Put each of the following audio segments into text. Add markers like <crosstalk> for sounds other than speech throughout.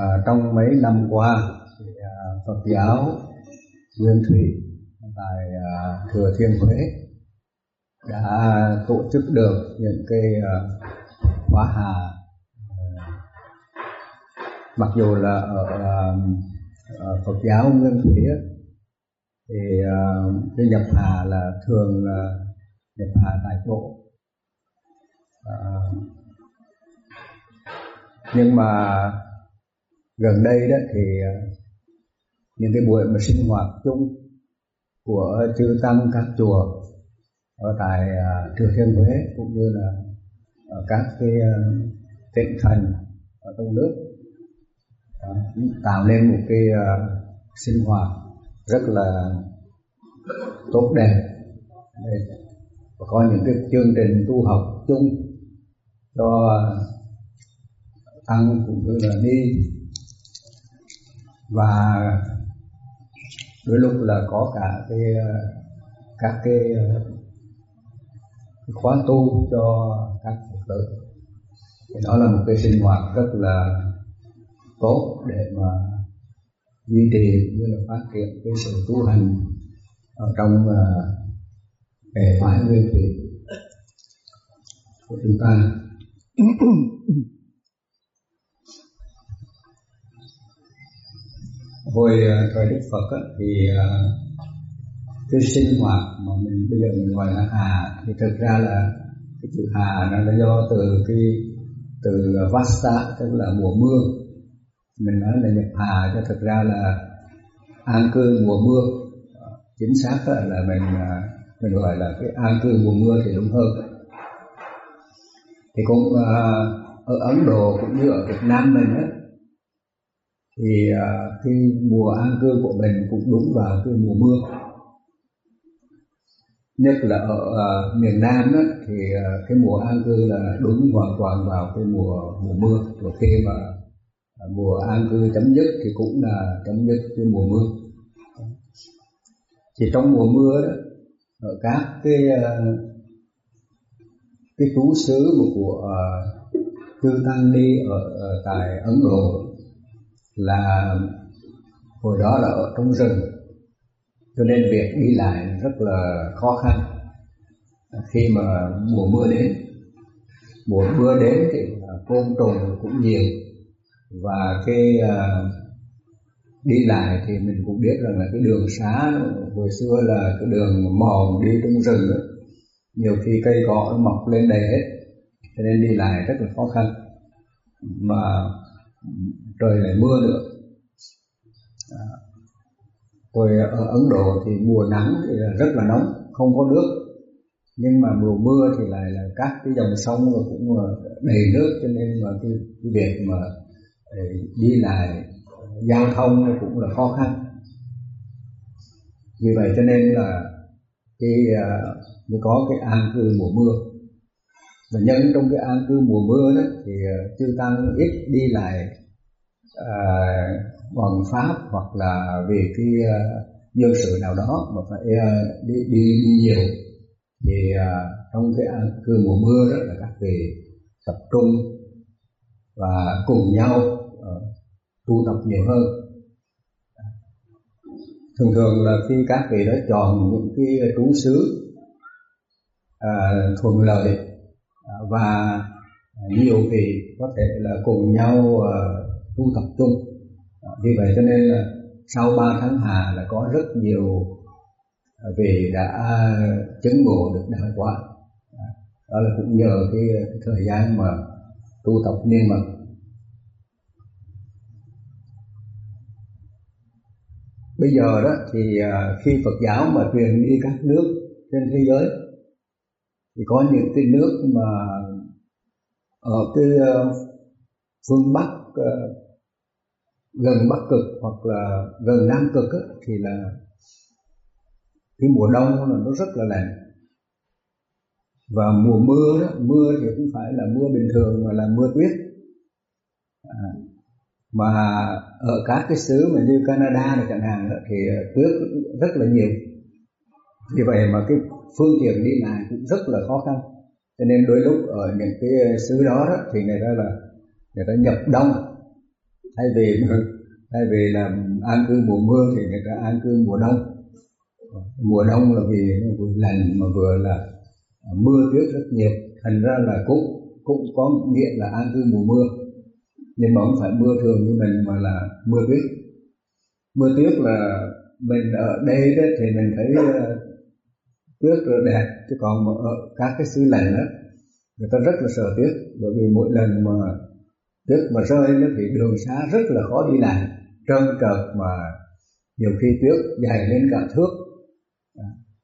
à, trong mấy năm qua thì à, Phật giáo Nguyên Thủy tại à, Thừa Thiên Huế đã tổ chức được những cái à, khóa hà. À, mặc dù là ở, à, Phật giáo Nguyên Thủy thì à, cái nhập hà là thường là nhập hà tại chỗ. À, nhưng mà gần đây đó thì ờ, những cái buổi mà sinh hoạt chung của chư tăng các chùa ở tại ờ, thừa thiên huế cũng như là ở các cái ờ, tịnh tỉnh thành ở trong nước uh, tạo nên một cái sinh hoạt rất là tốt đẹp. Và có những cái chương trình tu học chung cho tăng cũng như là đi và đôi lúc là có cả cái các cái, cái khóa tu cho các phật tử. Thì đó là một cái sinh hoạt rất là tốt để mà duy trì như là phát triển cái sự tu hành ở trong à, hệ phái nguyên thủy của chúng ta. <clears throat> hồi ờ, thời đức phật á, thì ờ, cái sinh hoạt mà mình bây giờ mình gọi là hà thì thực ra là cái chữ hà nó là do từ cái từ ờ, vasta tức là mùa mưa. Mình nói là nhập hà cho thực ra là an cư mùa mưa. Chính xác là mình mình gọi là cái an cư mùa mưa thì đúng hơn. Thì cũng ở Ấn Độ cũng như ở Việt Nam mình ấy thì à, cái mùa an cư của mình cũng đúng vào cái mùa mưa. Nhất là ở uh, miền Nam đó, thì uh, cái mùa an cư là đúng hoàn toàn vào cái mùa mùa mưa. Và khi mà uh, mùa an cư chấm dứt thì cũng là chấm dứt cái mùa mưa. Thì trong mùa mưa đó ở các cái uh, cái trú xứ của uh, chư tăng đi ở, ở tại Ấn Độ là hồi đó là ở trong rừng. Cho nên việc đi lại rất là khó khăn. Khi mà mùa mưa đến mùa mưa đến thì côn trùng cũng nhiều. Và cái uh, đi lại thì mình cũng biết rằng là cái đường xá hồi xưa là cái đường mòn đi trong rừng đó nhiều khi cây cọ nó mọc lên đầy hết. Cho nên đi lại rất là khó khăn. Mà trời lại mưa nữa. À, tôi ở Ấn Độ thì mùa nắng thì rất là nóng không có nước. Nhưng mà mùa mưa thì lại là các cái dòng sông cũng đầy nước cho nên mà cái, cái việc mà ờ, đi lại giao thông cũng là khó khăn. Vì vậy cho nên là cái ờ, mới có cái an cư mùa mưa và nhân trong cái an cư mùa mưa đó thì ờ, chư tăng ít đi lại à, bằng pháp hoặc là vì cái uh, nhân sự nào đó mà phải uh, đi, đi đi nhiều thì uh, trong cái an cư mùa mưa đó là các vị tập trung và cùng nhau uh, tu tập nhiều hơn. Thường thường là khi các vị đó chọn những cái trú xứ uh, thuận lợi và nhiều vị có thể là cùng nhau ờ, tu tập chung. Ờ, vì vậy cho nên là sau 3 tháng hà là có rất nhiều ờ, vị đã chứng ngộ được đạo quả. Đó là cũng nhờ cái, cái thời gian mà tu tập niên mật. Bây giờ đó thì khi Phật giáo mà truyền đi các nước trên thế giới thì có những cái nước mà ở cái ờ, phương Bắc ờ, gần bắc cực hoặc là gần nam cực ấy, thì là cái mùa đông là nó rất là lạnh. Và mùa mưa đó, mưa thì không phải là mưa bình thường mà là mưa tuyết. À, mà ở các cái xứ mà như Canada này chẳng hạn đó, thì ờ, tuyết rất là nhiều. Vì vậy mà cái phương tiện đi lại cũng rất là khó khăn cho nên đôi lúc ở những cái ờ, xứ đó, đó thì người ta là người ta nhập đông. Thay vì <laughs> thay vì là an cư mùa mưa thì người ta an cư mùa đông. Ờ, mùa đông là vì nó vừa lành mà vừa là mưa tuyết rất nhiều. Thành ra là cũng cũng có nghĩa là an cư mùa mưa. Nhưng mà không phải mưa thường như mình mà là mưa tuyết. Mưa tuyết là mình ở đây đó thì mình thấy tuyết rất đẹp. Chứ còn ở các cái xứ lạnh đó người ta rất là sợ tuyết bởi vì mỗi lần mà tuyết mà rơi nó thì đường xá rất là khó đi lại. Trơn trượt mà nhiều khi tuyết dày lên cả thước.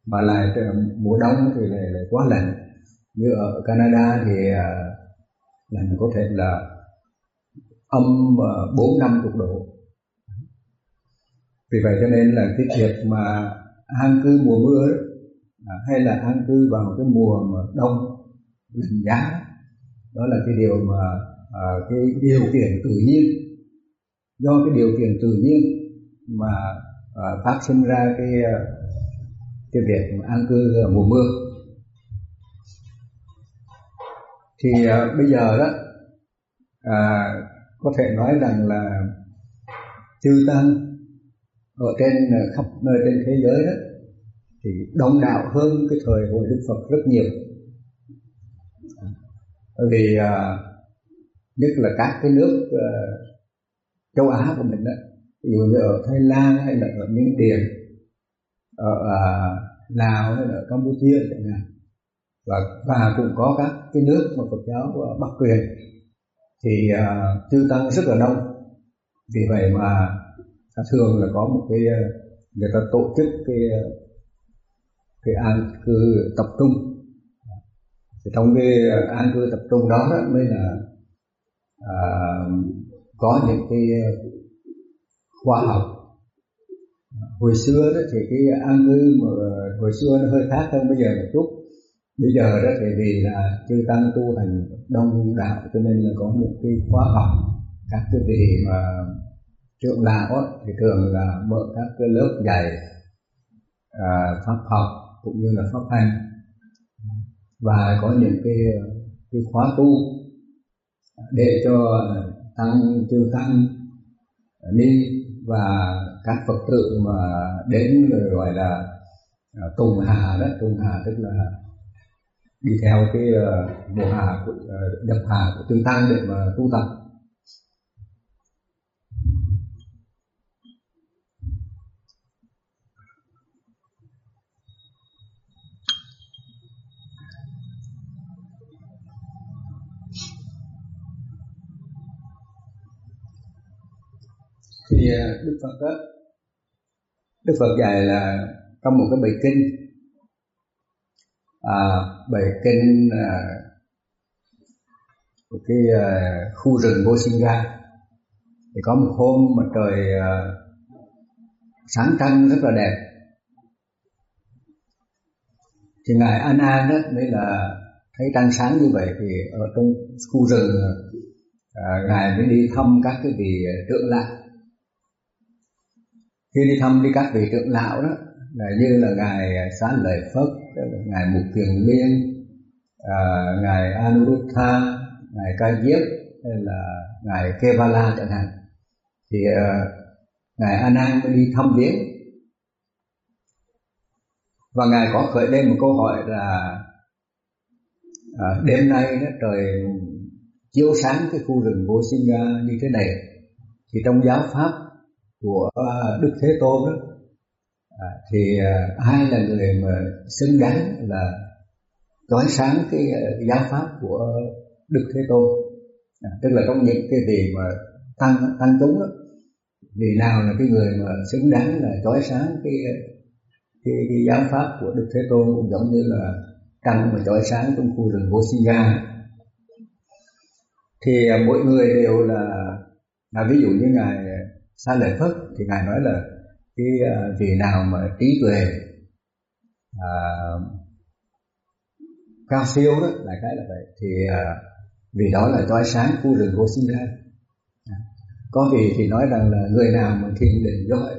Mà lại mùa đông thì lại, lại quá lạnh. Như ở Canada thì à, lạnh có thể là âm à, bốn năm chục độ. Vì vậy cho nên là cái việc mà an cư mùa mưa à, hay là an cư vào cái mùa mà đông lạnh giá đó là cái điều mà à, cái điều kiện tự nhiên. Do cái điều kiện tự nhiên mà à, phát sinh ra cái à, cái việc an cư mùa mưa. Thì à, bây giờ đó à, có thể nói rằng là chư tăng ở trên à, khắp nơi trên thế giới đó thì đông đảo hơn cái thời hội đức phật rất nhiều. Bởi vì à, nhất là các cái nước à, châu á của mình đó ví dụ như ở thái lan hay là ở miến điện ở à, lào hay là ở campuchia chẳng hạn và và cũng có các cái nước mà phật giáo của bắc quyền thì à, chư tăng rất là đông. Vì vậy mà thường là có một cái à, người ta tổ chức cái cái an cư tập trung. Thì trong cái à, an cư tập trung đó, đó mới là à, có những cái khoa học. Hồi xưa đó thì cái an cư mà hồi xưa nó hơi khác hơn bây giờ một chút. Bây giờ đó thì vì là chư tăng tu hành đông đạo cho nên là có những cái khóa học các cái vị mà trưởng lão thì thường là mở các cái lớp dạy à, pháp học cũng như là pháp hành và có những cái cái khóa tu để cho tăng chư tăng ni và các phật tử mà đến rồi gọi là à, tùng hà đó, tùng hà tức là đi theo cái à, bộ hà của à, nhập hà của tương tăng để mà tu tập. Thì à, đức phật đó đức phật dạy là trong một cái bài kinh à, bài kinh à, của cái à, khu rừng Gosinga thì có một hôm mà trời à, sáng trăng rất là đẹp. Thì ngài An An đó mới là thấy trăng sáng như vậy thì ở trong khu rừng à, ngài mới đi thăm các cái vị à, trưởng lão khi đi thăm đi các vị trưởng lão đó là như là ngài xá lợi phất ngài mục Thiền liên à, ngài anuruddha ngài ca diếp hay là ngài kevala chẳng hạn. Thì à, ngài a nan mới đi thăm viếng. Và ngài có khởi lên một câu hỏi là à, đêm nay đó trời chiếu sáng cái khu rừng vô sinh như thế này thì trong giáo pháp của à, Đức Thế Tôn đó. À, thì à, ai là người mà xứng đáng là trói sáng cái à, giáo pháp của Đức Thế Tôn? À, tức là trong những cái gì mà tăng tăng chúng đó vì nào là cái người mà xứng đáng là trói sáng cái cái, cái giáo pháp của Đức Thế Tôn cũng giống như là trăng mà trói sáng trong khu rừng Bosiga, thì mỗi người đều là là ví dụ như ngài xa lợi phất thì ngài nói là cái à, vị nào mà trí tuệ à, cao siêu đó đại khái là vậy thì à, vì đó là trói sáng khu rừng vô sinh ra. À, có vị thì nói rằng là người nào mà thiền định giỏi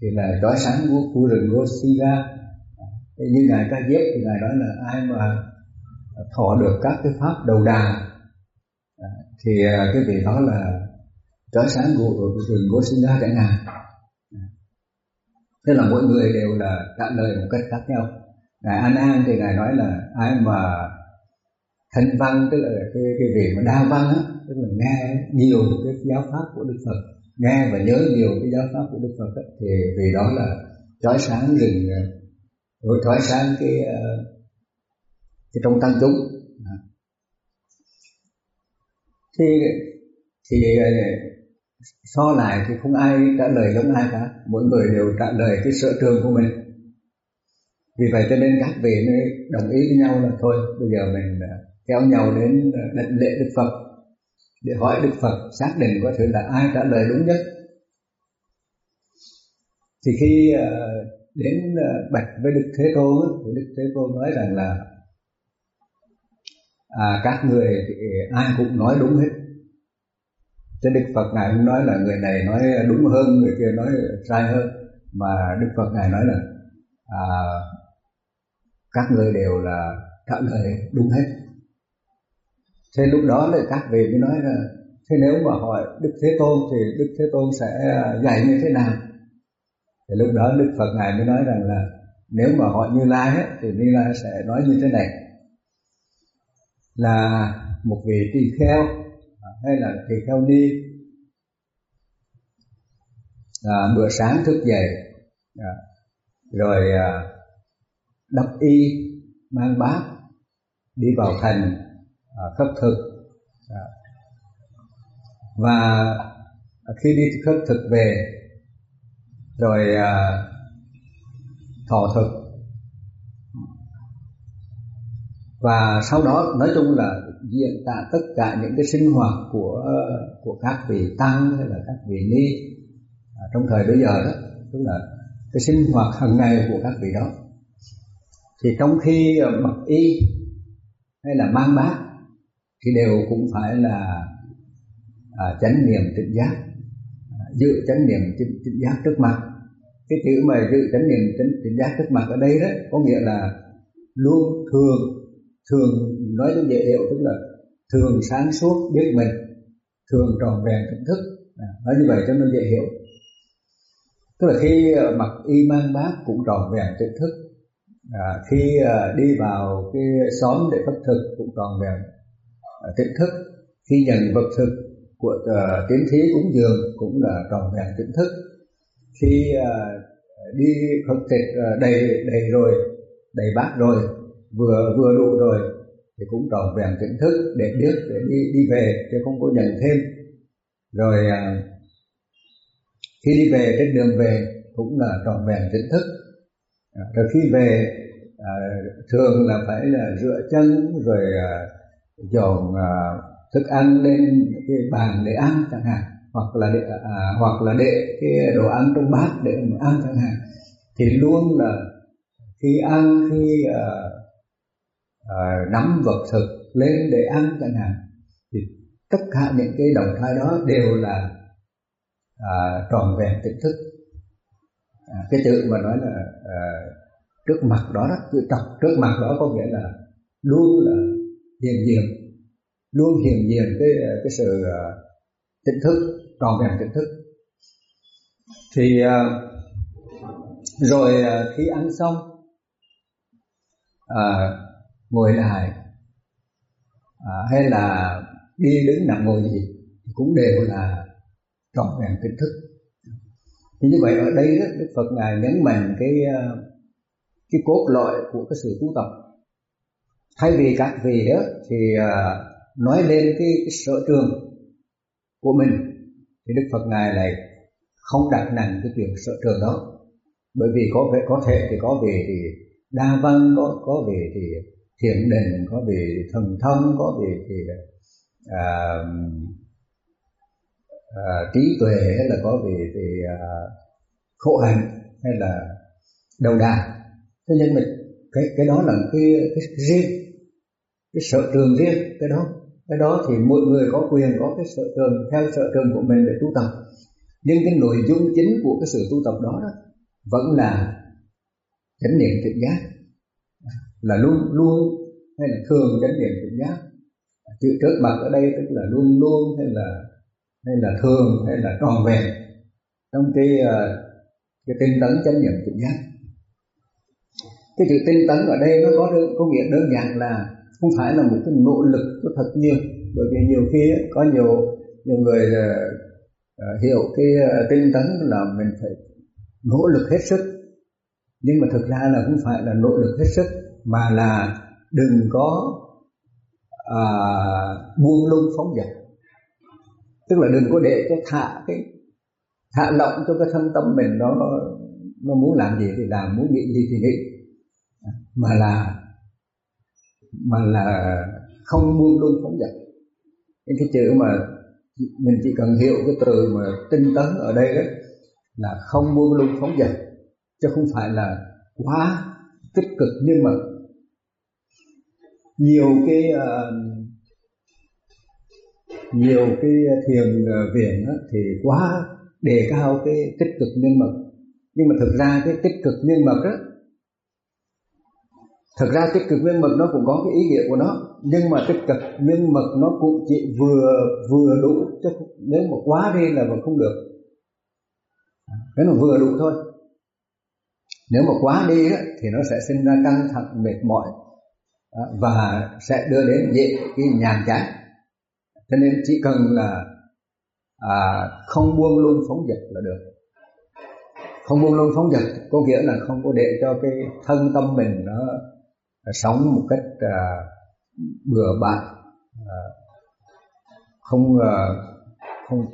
thì là trói sáng của khu rừng vô sinh ra. À, như ngài ca diếp thì ngài nói là ai mà thọ được các cái pháp đầu đà thì cái vị đó là trói sáng của rừng gỗ sinh ra chẳng nhà thế là mỗi người đều là trả lời một cách khác nhau. Ngài an an thì ngài nói là ai mà thanh văn tức là cái cái gì mà đa văn á tức là nghe nhiều cái giáo pháp của đức phật nghe và nhớ nhiều cái giáo pháp của đức phật ấy, thì vì đó là trói sáng rừng rồi trói sáng cái ờ, cái trong tăng chúng. Thì thì so lại thì không ai trả lời giống ai cả. Mỗi người đều trả lời cái sở trường của mình. Vì vậy cho nên các vị mới đồng ý với nhau là thôi bây giờ mình à, kéo nhau đến à, định lễ đức phật. Để hỏi đức phật xác định có thể là ai trả lời đúng nhất. Thì khi à, đến à, bạch với đức thế tôn thì đức thế tôn nói rằng là à, các người thì ai cũng nói đúng hết. Chứ Đức Phật Ngài không nói là người này nói đúng hơn, người kia nói sai hơn Mà Đức Phật Ngài nói là à, các người đều là trả lời đúng hết Thế lúc đó là các vị mới nói là Thế nếu mà hỏi Đức Thế Tôn thì Đức Thế Tôn sẽ dạy như thế nào? Thì lúc đó Đức Phật Ngài mới nói rằng là Nếu mà hỏi Như Lai ấy, thì Như Lai sẽ nói như thế này Là một vị tỳ kheo hay là tỳ kheo ni à, bữa sáng thức dậy à, rồi à, đắp y mang bát đi vào thành à, khất thực à, và khi đi khất thực về rồi à, thọ thực và sau đó nói chung là diễn tả tất cả những cái sinh hoạt của của các vị tăng hay là các vị ni. À, trong thời bây giờ đó tức là cái sinh hoạt hàng ngày của các vị đó. Thì trong khi à, mặc y hay là mang bát thì đều cũng phải là à, chánh niệm tỉnh giác à, giữ chánh niệm tỉnh, tỉnh giác trước mặt. Cái chữ mà giữ chánh niệm tỉnh, tỉnh giác trước mặt ở đây đó có nghĩa là luôn thường thường nói cho dễ hiểu tức là thường sáng suốt biết mình thường tròn vẹn tỉnh thức. À, nói như vậy cho nó dễ hiểu. Tức là khi à, mặc y mang bát cũng tròn vẹn tỉnh thức. À, khi à, đi vào cái xóm để phật thực cũng tròn vẹn à, tỉnh thức. Khi nhận vật thực của à, tiến thí cúng dường cũng là tròn vẹn tỉnh thức. Khi à, đi phật tịch à, đầy đầy rồi đầy bát rồi vừa vừa đủ rồi thì cũng tròn vẹn tỉnh thức để biết để đi đi về chứ không có nhận thêm. Rồi à, khi đi về trên đường về cũng là trọn vẹn tỉnh thức. À, rồi khi về à, thường là phải là rửa chân rồi à, dọn à, thức ăn lên cái bàn để ăn chẳng hạn hoặc là để, à, hoặc là để cái đồ ăn trong bát để mà ăn chẳng hạn. Thì luôn là khi ăn khi à, Ờ, nắm vật thực lên để ăn chẳng hạn. Thì tất cả những cái động thái đó đều là à, tròn vẹn tỉnh thức. À, cái chữ mà nói là à, trước mặt đó đó chữ trọc trước mặt đó có nghĩa là luôn là hiền diện. Luôn hiền diện cái à, cái sự à, uh, tỉnh thức tròn vẹn tỉnh thức. Thì uh, rồi uh, khi ăn xong uh, ngồi lại. À, hay là đi đứng nằm ngồi gì cũng đều là trọn vẹn kiến thức. Thì như vậy ở đây đó, Đức Phật ngài nhấn mạnh cái à, cái cốt lõi của cái sự tu tập. Thay vì các vị đó thì à, nói lên cái, cái sở trường của mình thì Đức Phật ngài lại không đặt nặng cái chuyện sở trường đó. Bởi vì có thể có thể thì có vị thì đa văn có có vị thì thiện định có bị thần thông có bị thì à, à, trí tuệ hay là có bị thì à, khổ hạnh hay là đầu đà thế nhưng mà cái cái đó là cái, cái riêng cái sở trường riêng cái đó. Cái đó thì mỗi người có quyền có cái sở trường theo sở trường của mình để tu tập. Nhưng cái nội dung chính của cái sự tu tập đó, đó vẫn là chánh niệm trực giác là luôn luôn hay là thường chánh niệm tỉnh giác. Chữ trước mặt ở đây tức là luôn luôn hay là hay là thường hay là tròn vẹn trong cái ờ, cái tinh tấn chánh niệm tỉnh giác. Cái chữ tinh tấn ở đây nó có có nghĩa đơn giản là không phải là một cái nỗ lực có thật nhiều. Bởi vì nhiều khi có nhiều nhiều người ờ, ờ, hiểu cái tinh tấn là mình phải nỗ lực hết sức. Nhưng mà thực ra là không phải là nỗ lực hết sức mà là đừng có à, buông lung phóng dật. Tức là đừng có để cái thả cái thả lỏng cho cái thân tâm mình nó nó muốn làm gì thì làm muốn nghĩ gì thì nghĩ. Mà là mà là không buông lung phóng dật. Những cái chữ mà mình chỉ cần hiểu cái từ mà tinh tấn ở đây đấy là không buông lung phóng dật chứ không phải là quá tích cực. Nhưng mà nhiều cái uh, nhiều cái thiền ờ, viện thì quá đề cao cái tích cực nhân mật. Nhưng mà thực ra cái tích cực nhân mật đó thực ra tích cực nhân mật nó cũng có cái ý nghĩa của nó nhưng mà tích cực nhân mật nó cũng chỉ vừa vừa đủ chứ nếu mà quá đi là vẫn không được. Cái mà vừa đủ thôi. Nếu mà quá đi đó, thì nó sẽ sinh ra căng thẳng mệt mỏi và sẽ đưa đến dễ cái nhàn chán. Cho nên chỉ cần là à, không buông lung phóng dật là được. Không buông lung phóng dật có nghĩa là không có để cho cái thân tâm mình nó sống một cách à, bừa bãi. À, không à, không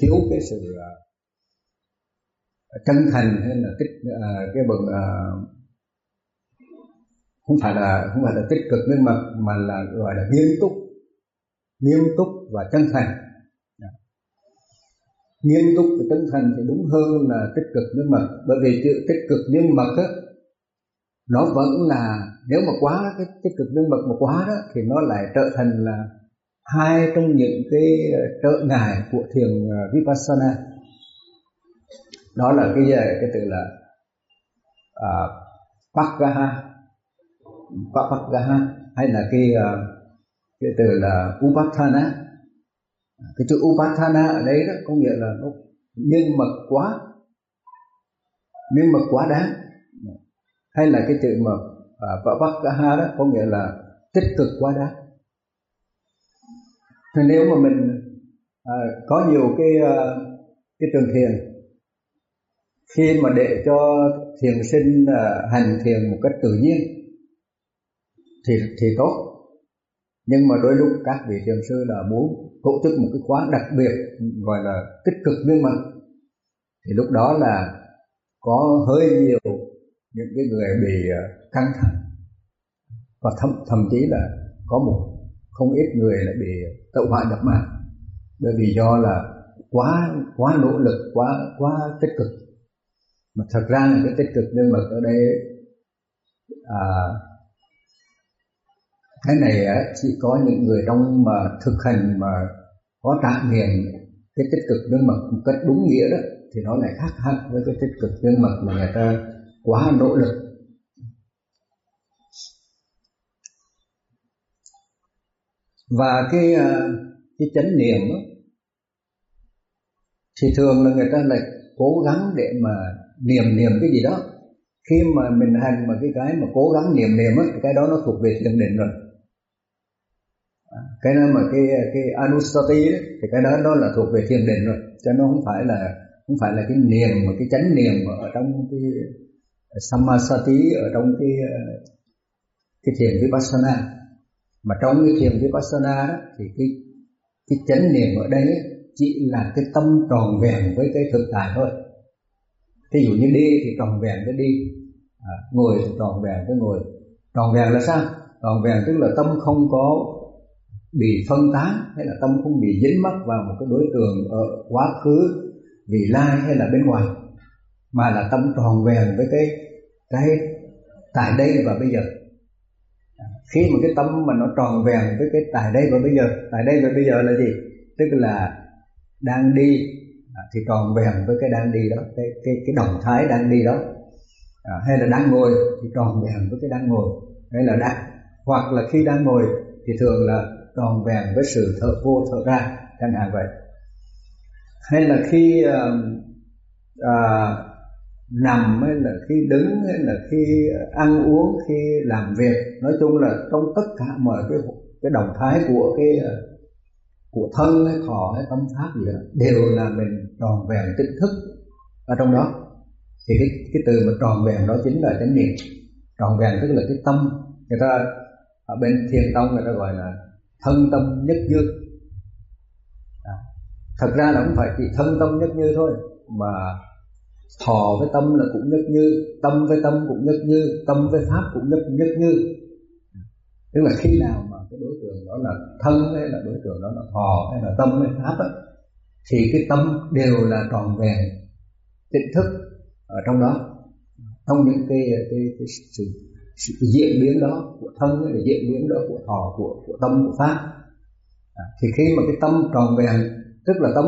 thiếu cái sự à, chân thành hay là tích à, cái bằng à, không phải là không phải là tích cực nhưng mà mà là gọi là nghiêm túc. Nghiêm túc và chân thành. Dạ. Nghiêm túc và chân thành thì đúng hơn là tích cực nhưng mà bởi vì chữ tích cực nhưng mà á nó vẫn là nếu mà quá cái tích cực nhưng mật mà quá đó thì nó lại trở thành là hai trong những cái ờ, trợ ngại của thiền ờ, vipassana. Đó là cái ờ, cái từ là uh, pakaha Upapagaha hay là cái ờ, cái từ là Upathana. Cái chữ Upathana ở đây đó có nghĩa là nó miên mật quá miên mật quá đáng. Hay là cái chữ mà à, Upapagaha đó có nghĩa là tích cực quá đáng. Thì nếu mà mình à, có nhiều cái ờ, cái trường thiền khi mà để cho thiền sinh à, hành thiền một cách tự nhiên thì thì tốt. Nhưng mà đôi lúc các vị thiền sư là muốn tổ chức một cái khóa đặc biệt gọi là tích cực nhưng mà thì lúc đó là có hơi nhiều những cái người bị ờ, căng thẳng. Và thậm thậm chí là có một không ít người lại bị tẩu hỏa nhập ma bởi vì do là quá quá nỗ lực quá quá tích cực. Mà thật ra là cái tích cực nhưng mà ở đây à, cái này á, chỉ có những người trong mà thực hành mà có trạng niệm cái tích cực dương mật một cách đúng nghĩa đó thì nó lại khác hẳn với cái tích cực dương mật mà người ta quá nỗ lực. Và cái à, cái chánh niệm đó, thì thường là người ta lại cố gắng để mà niệm niệm cái gì đó. Khi mà mình hành mà cái cái mà cố gắng niệm niệm á cái đó nó thuộc về thiền định rồi cái đó mà cái cái anusati ấy, thì cái đó đó là thuộc về thiền định rồi. Cho nó không phải là không phải là cái niệm mà cái chánh niệm ở trong cái ờ, samasati ở trong cái ờ, cái thiền vipassana. Mà trong cái thiền vipassana đó thì cái cái chánh niệm ở đây chỉ là cái tâm tròn vẹn với cái thực tại thôi. Thí dụ như đi thì tròn vẹn với đi. À, ngồi thì tròn vẹn với ngồi. Tròn vẹn là sao? Tròn vẹn tức là tâm không có bị phân tán hay là tâm không bị dính mắc vào một cái đối tượng ở quá khứ vị lai hay là bên ngoài mà là tâm tròn vẹn với cái cái tại đây và bây giờ. Khi mà cái tâm mà nó tròn vẹn với cái tại đây và bây giờ tại đây và bây giờ là gì? Tức là đang đi thì tròn vẹn với cái đang đi đó cái cái cái động thái đang đi đó. À, hay là đang ngồi thì tròn vẹn với cái đang ngồi. Hay là đang hoặc là khi đang ngồi thì thường là tròn vẹn với sự thở vô thở ra chẳng hạn vậy. Hay là khi uh, uh, nằm hay là khi đứng hay là khi ăn uống khi làm việc nói chung là trong tất cả mọi cái cái động thái của cái ờ, của thân hay thọ hay tâm pháp gì đó đều là mình tròn vẹn tỉnh thức ở trong đó. Thì cái cái từ mà tròn vẹn đó chính là chánh niệm. Tròn vẹn tức là cái tâm. Người ta ở bên thiền tông người ta gọi là thân tâm nhất như à, thật ra là không phải chỉ thân tâm nhất như thôi mà thọ với tâm là cũng nhất như tâm với tâm cũng nhất như tâm với pháp cũng nhất nhất như tức là khi nào mà cái đối tượng đó là thân hay là đối tượng đó là thọ hay là tâm hay pháp ấy, thì cái tâm đều là tròn vẹn tỉnh thức ở trong đó. Trong những cái cái, cái sự, sự diễn biến đó của thân hay là diễn biến đó của thọ của của tâm của pháp. À, thì khi mà cái tâm tròn vẹn tức là tâm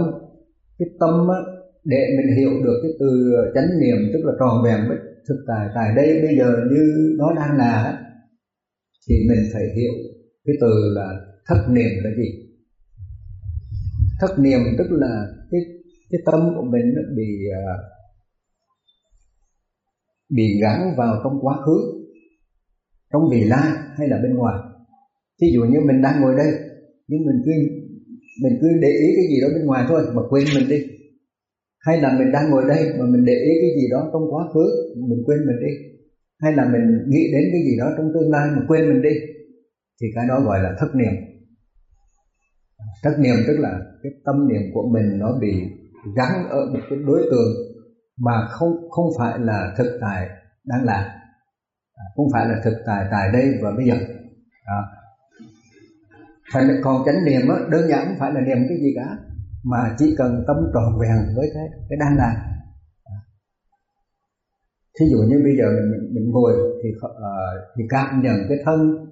cái tâm á, để mình hiểu được cái từ chánh niệm tức là tròn vẹn với thực tại tại đây bây giờ như nó đang là thì mình phải hiểu cái từ là thất niệm là gì. Thất niệm tức là cái cái tâm của mình nó bị à, bị gắn vào trong quá khứ trong vị la hay là bên ngoài. Ví dụ như mình đang ngồi đây, nhưng mình cứ mình cứ để ý cái gì đó bên ngoài thôi, mà quên mình đi. Hay là mình đang ngồi đây mà mình để ý cái gì đó trong quá khứ, mình quên mình đi. Hay là mình nghĩ đến cái gì đó trong tương lai mà quên mình đi, thì cái đó gọi là thất niệm. Thất niệm tức là cái tâm niệm của mình nó bị gắn ở một cái đối tượng mà không không phải là thực tại đang là À, không phải là thực tại tại đây và bây giờ à. Thành còn chánh niệm á, đơn giản không phải là niệm cái gì cả mà chỉ cần tâm tròn vẹn với cái cái đang làm thí dụ như bây giờ mình mình, mình ngồi thì uh, thì cảm nhận cái thân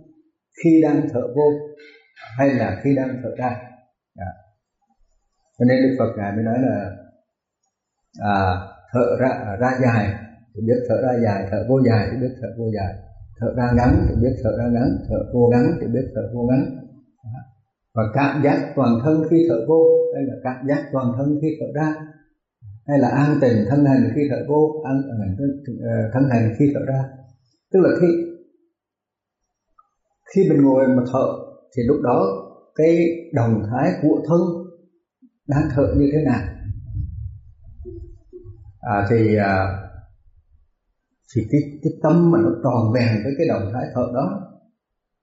khi đang thở vô hay là khi đang thở ra à. cho nên đức phật ngài mới nói là à, thở ra à, ra dài thì biết thở ra dài thở vô dài thì biết thở vô dài. Thở ra ngắn thì biết thở ra ngắn thở vô ngắn thì biết thở vô ngắn. Và cảm giác toàn thân khi thở vô hay là cảm giác toàn thân khi thở ra. Hay là an tình thân hành khi thở vô an ờ, thân hành khi thở ra. Tức là khi khi mình ngồi mà thở thì lúc đó cái động thái của thân đang thở như thế nào? À, thì à, thì cái cái tâm mà nó tròn vẹn với cái động thái thở đó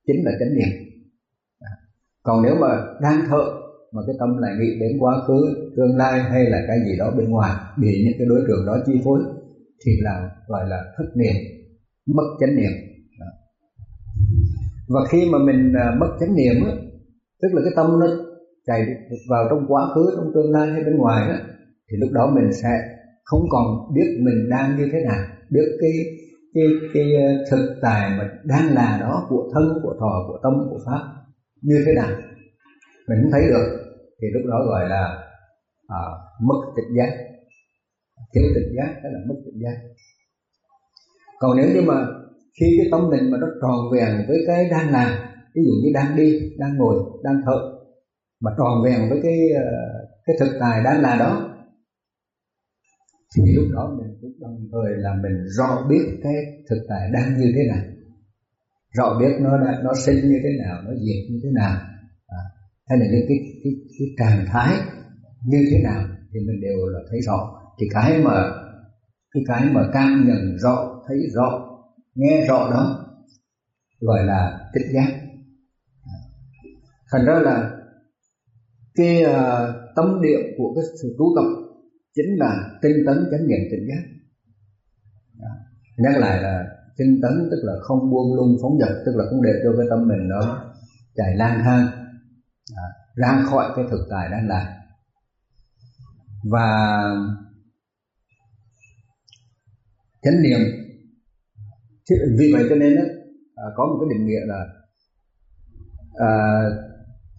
chính là chánh niệm. À, còn nếu mà đang thở mà cái tâm lại nghĩ đến quá khứ tương lai hay là cái gì đó bên ngoài bị những cái đối tượng đó chi phối thì là gọi là thất niệm mất chánh niệm. Và khi mà mình à, mất chánh niệm á, tức là cái tâm nó chạy vào trong quá khứ trong tương lai hay bên ngoài đó, thì lúc đó mình sẽ không còn biết mình đang như thế nào biết cái cái cái ờ, thực tài mà đang là đó của thân của thọ của tâm của pháp như thế nào? Mình không thấy được. Thì lúc đó gọi là à, mất tịch giác. Thiếu tịch giác đó là mất tịch giác. Còn nếu như mà khi cái tâm mình mà nó tròn vẹn với cái đang làm ví dụ như đang đi đang ngồi đang thở mà tròn vẹn với cái ờ, cái thực tài đang là đó thì lúc đó mình cũng đồng thời là mình rõ biết cái thực tại đang như thế nào. Rõ biết nó đã, nó sinh như thế nào nó diệt như thế nào. À, hay là những cái cái cái trạng thái như thế nào thì mình đều là thấy rõ. Thì cái mà cái cái mà cảm nhận rõ thấy rõ nghe rõ đó gọi là tỉnh giác. À, thành ra là cái à, uh, tâm niệm của cái sự tu tập chính là tinh tấn chánh niệm tỉnh giác. Đó. nhắc lại là tinh tấn tức là không buông lung phóng dật tức là không để cho cái tâm mình nó chạy lang thang à, ra khỏi cái thực tại đang là. Và chánh niệm vì vậy cho nên đó, à, có một cái định nghĩa là à,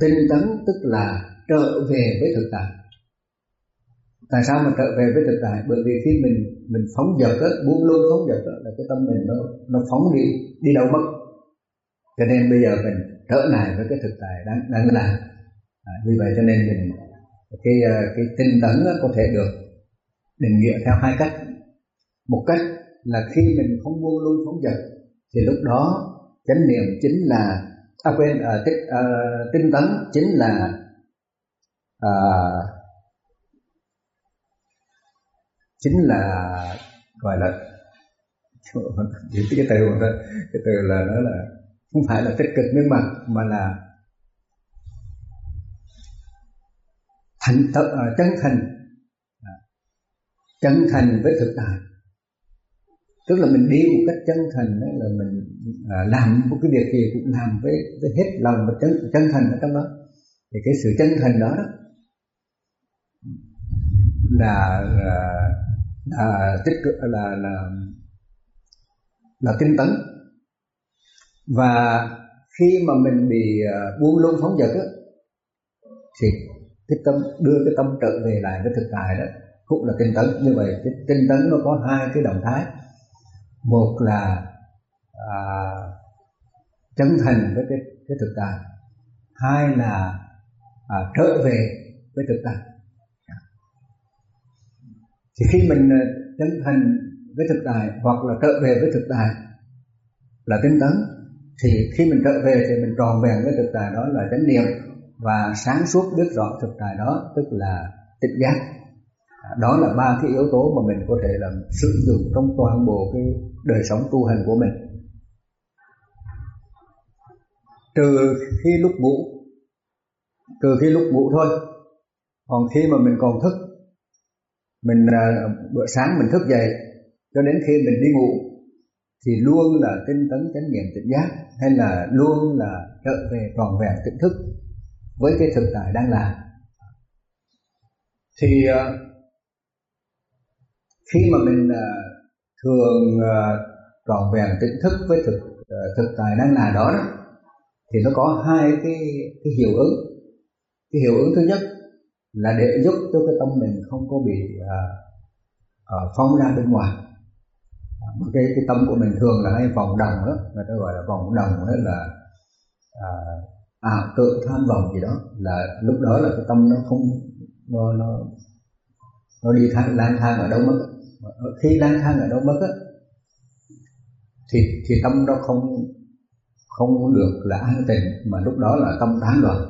tinh tấn tức là trở về với thực tại tại sao mình trở về với thực tại? Bởi vì khi mình mình phóng dật á buông luôn phóng dật á là cái tâm mình nó nó phóng đi đi đâu mất. Cho nên bây giờ mình trở lại với cái thực tại đang đang là. À, vì vậy cho nên mình cái à, cái tinh tấn có thể được định nghĩa theo hai cách. Một cách là khi mình không buông luôn phóng dật thì lúc đó chánh niệm chính là à quên à, tích, à, tinh tấn chính là à, chính là gọi là cái từ đó, cái từ là nó là không phải là tích cực nhưng mà mà là thành thật à, chân thành. À, chân thành với thực tại. Tức là mình đi một cách chân thành là mình à, làm một cái việc gì cũng làm với với hết lòng và chân chân thành ở trong đó. Thì cái sự chân thành đó, đó là là, là tích cực là là là tinh tấn. Và khi mà mình bị à, buông lung phóng dật á thì cái tâm đưa cái tâm trở về lại với thực tại đó cũng là tinh tấn. Như vậy cái tinh tấn nó có hai cái động thái. Một là à, chân thành với cái cái thực tại. Hai là à, trở về với thực tại thì khi mình ờ, chân thành với thực tại hoặc là trở về với thực tại là tinh tấn, thì khi mình trở về thì mình tròn vẹn với thực tại đó là chánh niệm và sáng suốt biết rõ thực tại đó, tức là tịch giác. Đó là ba cái yếu tố mà mình có thể làm sử dụng trong toàn bộ cái đời sống tu hành của mình. Trừ khi lúc ngủ, trừ khi lúc ngủ thôi. Còn khi mà mình còn thức mình à, bữa sáng mình thức dậy cho đến khi mình đi ngủ thì luôn là tinh tấn chánh niệm tỉnh giác hay là luôn là trở về tròn vẹn tỉnh thức với cái thực tại đang làm thì à, khi mà mình à, thường tròn vẹn tỉnh thức với thực thực tại đang là đó, đó thì nó có hai cái cái hiệu ứng. Cái hiệu ứng thứ nhất là để giúp cho cái tâm mình không có bị uh, uh, phóng ra bên ngoài. À, cái cái tâm của mình thường là hay vòng đồng đó người ta gọi là vòng đồng đó là à, ảo à, tượng tham vọng gì đó là lúc đó là cái tâm nó không nó nó, nó đi thang, lang thang ở đâu mất khi lang thang ở đâu mất á thì thì tâm nó không không được là an tịnh mà lúc đó là tâm tán loạn.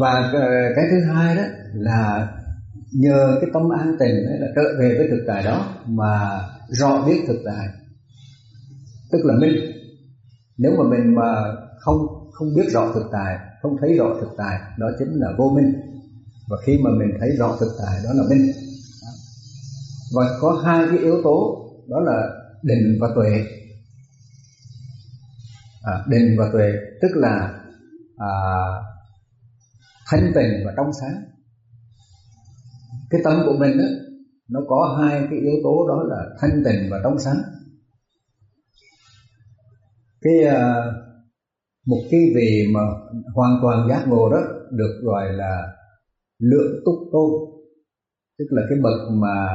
Và ờ, cái thứ hai đó là nhờ cái tâm an tình ấy là trở về với thực tại đó mà rõ biết thực tại. Tức là minh nếu mà mình mà không không biết rõ thực tại không thấy rõ thực tại đó chính là vô minh. Và khi mà mình thấy rõ thực tại đó là minh. Và có hai cái yếu tố đó là định và tuệ. À, định và tuệ tức là à, thanh tịnh và trong sáng. Cái tâm của mình đó, nó có hai cái yếu tố đó là thanh tịnh và trong sáng. Cái uh, một cái vị mà hoàn toàn giác ngộ đó được gọi là lượng túc tôn. Tức là cái bậc mà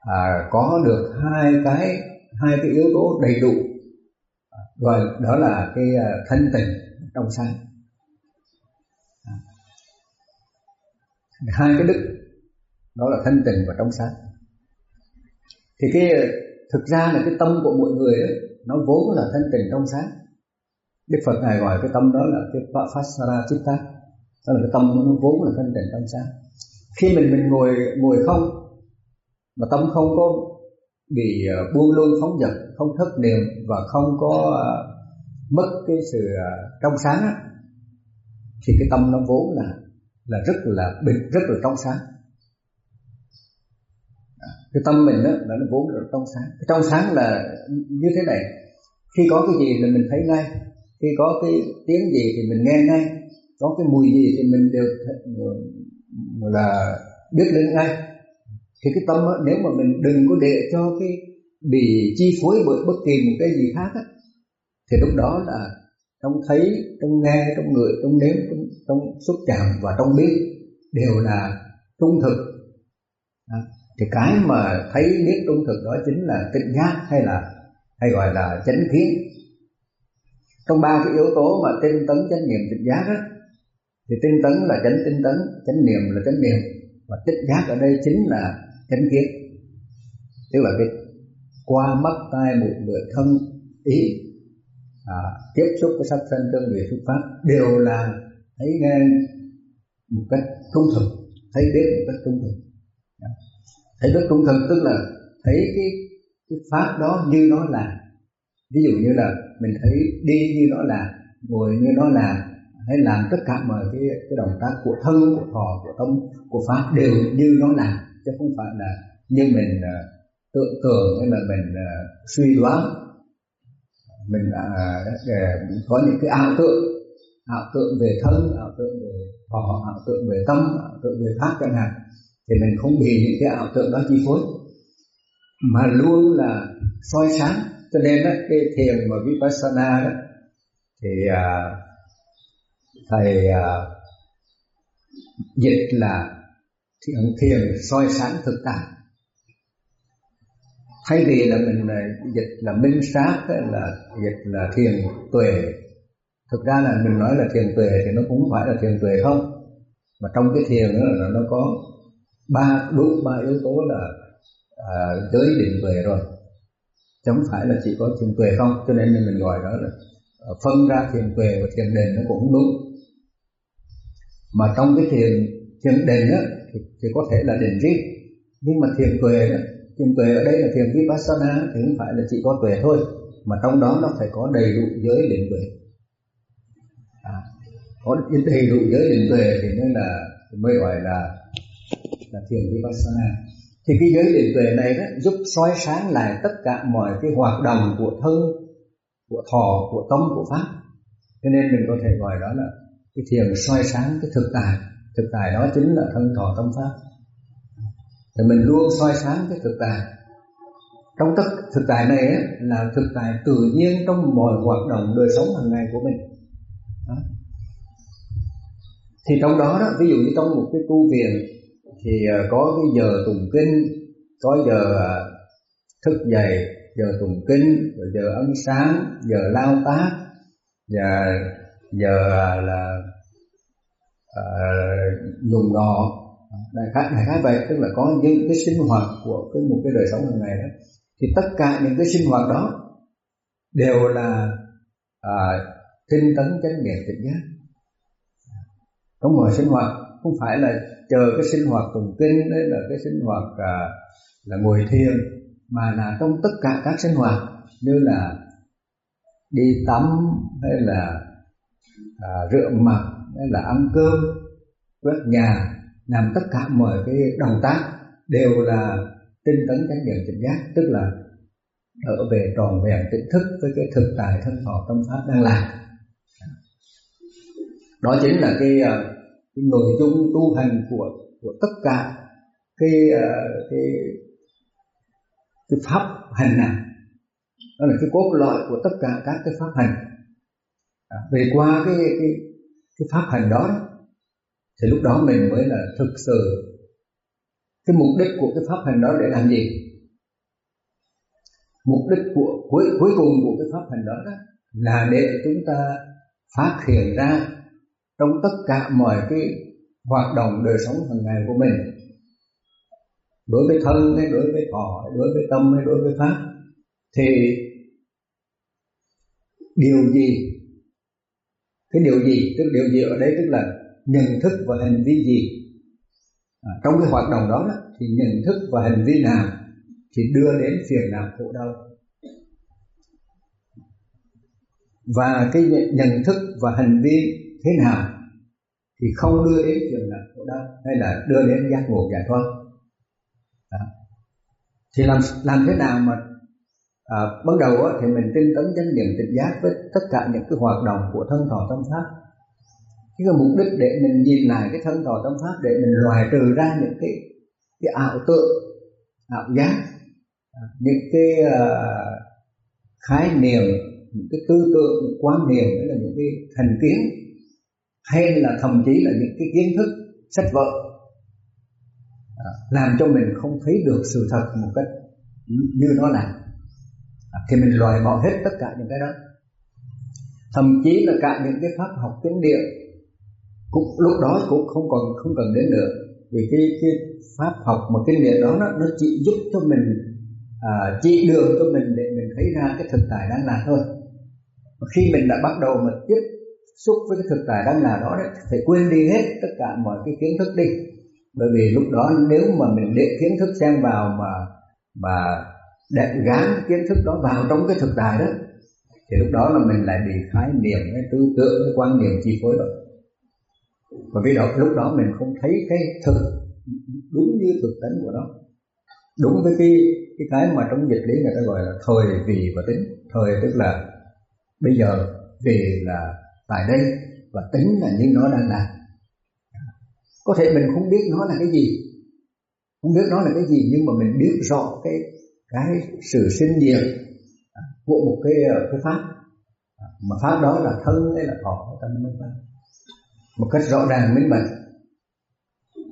à, có được hai cái hai cái yếu tố đầy đủ gọi đó là cái uh, thanh tịnh trong sáng. Hai cái đức đó là thân tình và trong sáng. Thì cái thực ra là cái tâm của mọi người ấy, nó vốn là thân tình trong sáng. Đức Phật ngài gọi cái tâm đó là cái Pasara Chitta. Đó là cái tâm nó vốn là thân tình trong sáng. Khi mình mình ngồi ngồi không mà tâm không có bị ờ, buông lung phóng dật không thất niệm và không có ờ, mất cái sự ờ, trong sáng á, thì cái tâm nó vốn là là rất là bình rất là trong sáng. À, cái tâm mình đó là nó vốn là trong sáng. Cái trong sáng là như thế này khi có cái gì là mình thấy ngay khi có cái tiếng gì thì mình nghe ngay có cái mùi gì thì mình đều là biết đến ngay. Thì cái tâm đó, nếu mà mình đừng có để cho cái bị chi phối bởi bất kỳ một cái gì khác á, thì lúc đó là trong thấy trong nghe trong ngửi trong nếm trong, trong xúc chạm và trong biết đều là trung thực. À, thì cái mà thấy biết trung thực đó chính là tỉnh giác hay là hay gọi là chánh kiến trong ba cái yếu tố mà tinh tấn chánh niệm tỉnh giác á thì tinh tấn là chánh tinh tấn chánh niệm là chánh niệm và tỉnh giác ở đây chính là chánh kiến tức là cái qua mắt tai mũi lưỡi thân ý à, tiếp xúc với sắc thân tương vị xuất pháp đều là thấy nghe một cách trung thực thấy biết một cách trung thực dạ. thấy biết trung thực tức là thấy cái cái pháp đó như nó là. Ví dụ như là mình thấy đi như nó là ngồi như nó là hay làm tất cả mọi cái cái động tác của thân của thọ của tâm của pháp đều như nó là chứ không phải là như mình uh, tưởng tượng hay là mình uh, suy đoán mình đã à, có những cái ảo tượng ảo tượng về thân ảo tượng về họ, ảo tượng về tâm ảo tượng về pháp chẳng hạn thì mình không bị những cái ảo tượng đó chi phối. Mà luôn là soi sáng cho nên đó, cái thiền mà vipassana đó thì à, thầy à, dịch là thiền thiền soi sáng thực tại thay vì là mình là dịch là minh sát là dịch là thiền tuệ. Thực ra là mình nói là thiền tuệ thì nó cũng phải là thiền tuệ không? Mà trong cái thiền đó là nó có ba đủ ba yếu tố là à, giới định tuệ rồi. Chứ không phải là chỉ có thiền tuệ không? Cho nên mình gọi đó là à, phân ra thiền tuệ và thiền định nó cũng đúng. Mà trong cái thiền thiền định á thì, thì có thể là định riêng. Nhưng mà thiền tuệ đó thiền tuệ ở đây là thiền vipassana thì không phải là chỉ có tuệ thôi mà trong đó nó phải có đầy đủ giới định tuệ. À, có đầy đủ giới định tuệ thì mới là mới gọi là là thiền vipassana. Thì cái giới định tuệ này đó giúp soi sáng lại tất cả mọi cái hoạt động của thân của thọ của tâm của pháp. Cho nên mình có thể gọi đó là cái thiền soi sáng cái thực tại. Thực tại đó chính là thân thọ tâm pháp thì mình luôn soi sáng cái thực tại. Trong tất thực tại này ấy, là thực tại tự nhiên trong mọi hoạt động đời sống hàng ngày của mình. Đó. thì trong đó đó ví dụ như trong một cái tu viện thì ờ, có cái giờ tụng kinh có giờ ờ, thức dậy giờ tụng kinh rồi giờ ăn sáng giờ lao tác và giờ ờ, là uh, dùng ngọ đại khái đại khái vậy tức là có những cái sinh hoạt của cái một cái đời sống hàng ngày đó. Thì tất cả những cái sinh hoạt đó đều là à, tinh tấn chánh niệm tỉnh giác trong mọi sinh hoạt không phải là chờ cái sinh hoạt tụng kinh đấy là cái sinh hoạt à, là ngồi thiền mà là trong tất cả các sinh hoạt như là đi tắm hay là à, rửa mặt hay là ăn cơm quét nhà làm tất cả mọi cái động tác đều là tinh tấn chánh niệm tỉnh giác tức là ở về tròn vẹn tỉnh thức với cái thực tại thân thọ tâm pháp đang làm. Đó chính là cái, ờ, cái nội dung tu hành của của tất cả cái ờ, cái cái pháp hành này. Đó là cái cốt lõi của tất cả các cái pháp hành. À, về qua cái cái cái pháp hành đó thì lúc đó mình mới là thực sự cái mục đích của cái pháp hành đó để làm gì? Mục đích của cuối cuối cùng của cái pháp hành đó, đó là để chúng ta phát hiện ra trong tất cả mọi cái hoạt động đời sống hàng ngày của mình đối với thân hay đối với thọ đối với tâm hay đối với pháp thì điều gì? Cái điều gì? Tức điều gì ở đây? Tức là nhận thức và hành vi gì? À, trong cái hoạt động đó, đó thì nhận thức và hành vi nào thì đưa đến phiền não khổ đau? Và cái nhận thức và hành vi thế nào thì không đưa đến phiền não khổ đau hay là đưa đến giác ngộ giải thoát? Đó. thì làm làm thế nào mà à, ban đầu á, thì mình tinh tấn chánh niệm tỉnh giác với tất cả những cái hoạt động của thân thọ tâm pháp cái mục đích để mình nhìn lại cái thân tòa tâm pháp để mình loại trừ ra những cái cái ảo tượng ảo giác à, những cái uh, khái niệm những cái tư tưởng những quan niệm hay là những cái thành kiến hay là thậm chí là những cái kiến thức sách vở à, làm cho mình không thấy được sự thật một cách như nó là. À, thì mình loại bỏ hết tất cả những cái đó. Thậm chí là cả những cái pháp học kinh điển cũng lúc đó cũng không còn không cần đến nữa. Vì cái cái pháp học mà kinh nghiệm đó nó, nó chỉ giúp cho mình à, chỉ đường cho mình để mình thấy ra cái thực tại đang là thôi. Và khi mình đã bắt đầu mà tiếp xúc với cái thực tại đang là đó đấy phải quên đi hết tất cả mọi cái kiến thức đi. Bởi vì lúc đó nếu mà mình để kiến thức xen vào mà mà đẹp gán kiến thức đó vào trong cái thực tại đó thì lúc đó là mình lại bị khái niệm cái tư tưởng cái quan niệm chi phối rồi và vì đó, lúc đó mình không thấy cái thực đúng như thực tánh của nó. Đúng với cái cái cái mà trong dịch lý người ta gọi là thời vì và tính. Thời tức là bây giờ, vì là tại đây và tính là như nó đang làm có thể mình không biết nó là cái gì, không biết nó là cái gì, nhưng mà mình biết rõ cái cái sự sinh diệt của một cái ờ, cái pháp. Mà pháp đó là thân hay là thọ hay tâm hay pháp một cách rõ ràng, minh bạch.